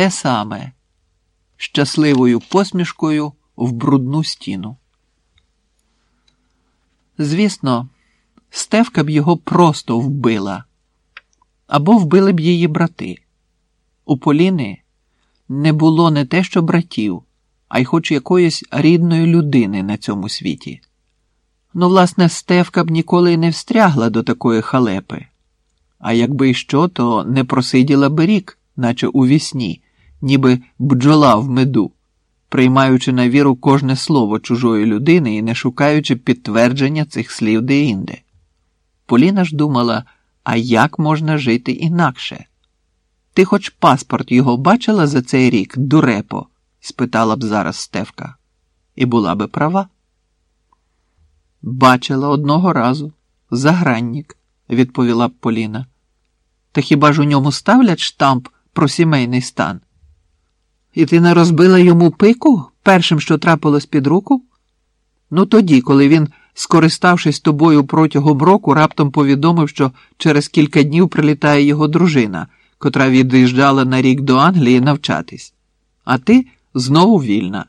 те саме щасливою посмішкою в брудну стіну. Звісно, Стевка б його просто вбила або вбили б її брати. У Поліни не було не те, що братів, а й хоч якоїсь рідної людини на цьому світі. Ну, власне, Стевка б ніколи не встрягла до такої халепи, а якби й що, то не просиділа б рік, наче у вісні, ніби бджола в меду, приймаючи на віру кожне слово чужої людини і не шукаючи підтвердження цих слів деінде. Поліна ж думала, а як можна жити інакше? Ти хоч паспорт його бачила за цей рік, дурепо? спитала б зараз Стевка. І була би права. Бачила одного разу. Загранник, відповіла б Поліна. Та хіба ж у ньому ставлять штамп про сімейний стан? І ти не розбила йому пику першим, що трапилось під руку? Ну тоді, коли він, скориставшись тобою протягом року, раптом повідомив, що через кілька днів прилітає його дружина, котра від'їжджала на рік до Англії навчатись. А ти знову вільна.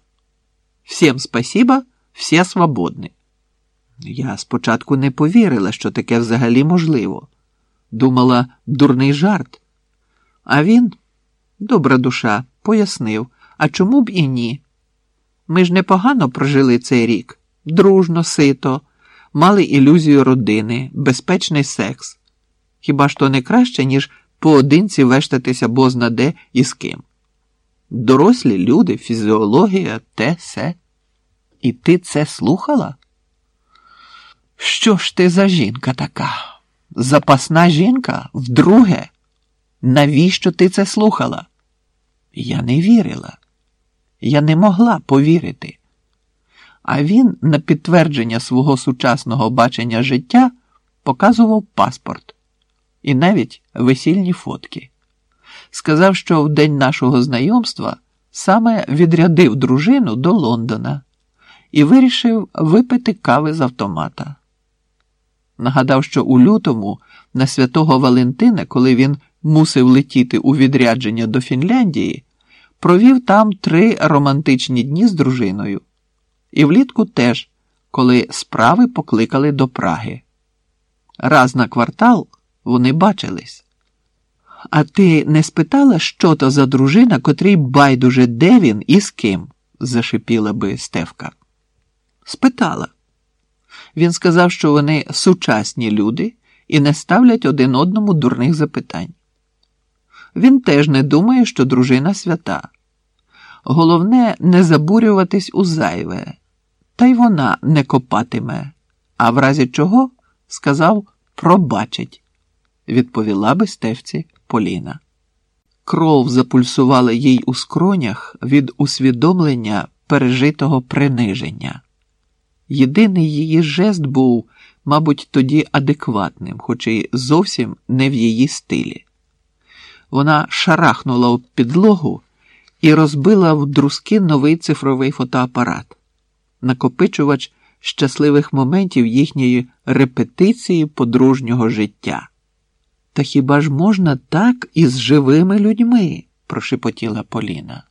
Всім спасіба, всі свободні. Я спочатку не повірила, що таке взагалі можливо. Думала, дурний жарт. А він, добра душа, пояснив, а чому б і ні? Ми ж непогано прожили цей рік, дружно, сито, мали ілюзію родини, безпечний секс. Хіба ж то не краще, ніж поодинці вештатися бозна де і з ким? Дорослі люди, фізіологія, те се. І ти це слухала? Що ж ти за жінка така? Запасна жінка вдруге? Навіщо ти це слухала? Я не вірила. Я не могла повірити. А він на підтвердження свого сучасного бачення життя показував паспорт і навіть весільні фотки. Сказав, що в день нашого знайомства саме відрядив дружину до Лондона і вирішив випити кави з автомата. Нагадав, що у лютому на святого Валентина, коли він мусив летіти у відрядження до Фінляндії, провів там три романтичні дні з дружиною. І влітку теж, коли справи покликали до Праги. Раз на квартал вони бачились. А ти не спитала, що то за дружина, котрій байдуже де він і з ким? зашипіла би Стевка. Спитала. Він сказав, що вони сучасні люди і не ставлять один одному дурних запитань. Він теж не думає, що дружина свята. Головне, не забурюватись у зайве, та й вона не копатиме, а в разі чого сказав пробачить, відповіла би стевці Поліна. Кров запульсувала їй у скронях від усвідомлення пережитого приниження. Єдиний її жест був, мабуть, тоді адекватним, хоч і зовсім не в її стилі. Вона шарахнула об підлогу і розбила в друзки новий цифровий фотоапарат, накопичувач щасливих моментів їхньої репетиції подружнього життя. Та хіба ж можна так із живими людьми? прошепотіла Поліна.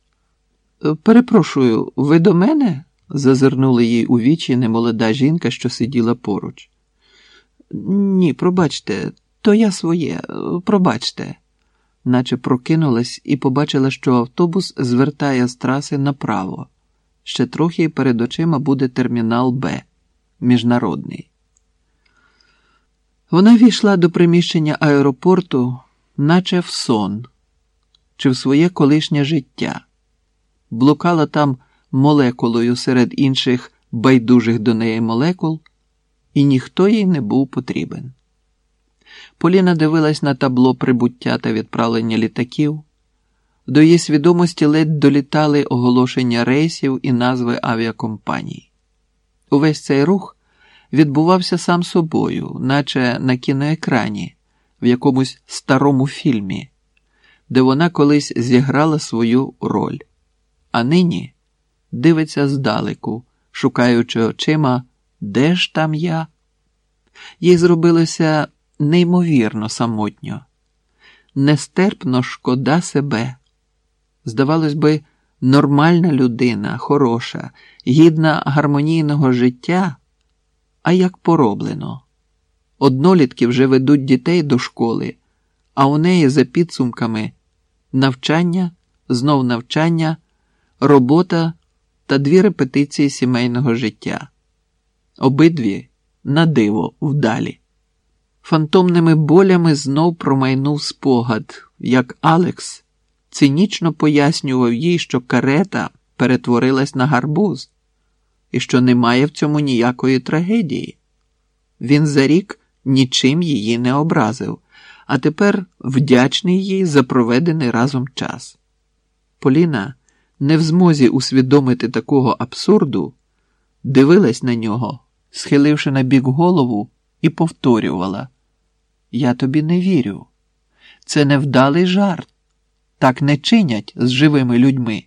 Перепрошую, ви до мене? зазирнула їй у вічі немолода жінка, що сиділа поруч. Ні, пробачте, то я своє, пробачте, наче прокинулась і побачила, що автобус звертає з траси направо. Ще трохи перед очима буде термінал Б, міжнародний. Вона війшла до приміщення аеропорту, наче в сон, чи в своє колишнє життя, блукала там молекулою серед інших байдужих до неї молекул, і ніхто їй не був потрібен. Поліна дивилась на табло прибуття та відправлення літаків. До її свідомості ледь долітали оголошення рейсів і назви авіакомпаній. Увесь цей рух відбувався сам собою, наче на кіноекрані, в якомусь старому фільмі, де вона колись зіграла свою роль, а нині дивиться здалеку, шукаючи очима, де ж там я. Їй зробилося неймовірно самотньо, нестерпно шкода себе. здавалось би, нормальна людина, хороша, гідна гармонійного життя, а як пороблено. Однолітки вже ведуть дітей до школи, а у неї за підсумками навчання, знов навчання, робота та дві репетиції сімейного життя. Обидві на диво вдалі. Фантомними болями знов промайнув спогад, як Алекс цинічно пояснював їй, що карета перетворилась на гарбуз і що немає в цьому ніякої трагедії. Він за рік нічим її не образив, а тепер вдячний їй за проведений разом час. Поліна, не в змозі усвідомити такого абсурду, дивилась на нього, схиливши на бік голову, і повторювала: Я тобі не вірю. Це невдалий жарт. Так не чинять з живими людьми.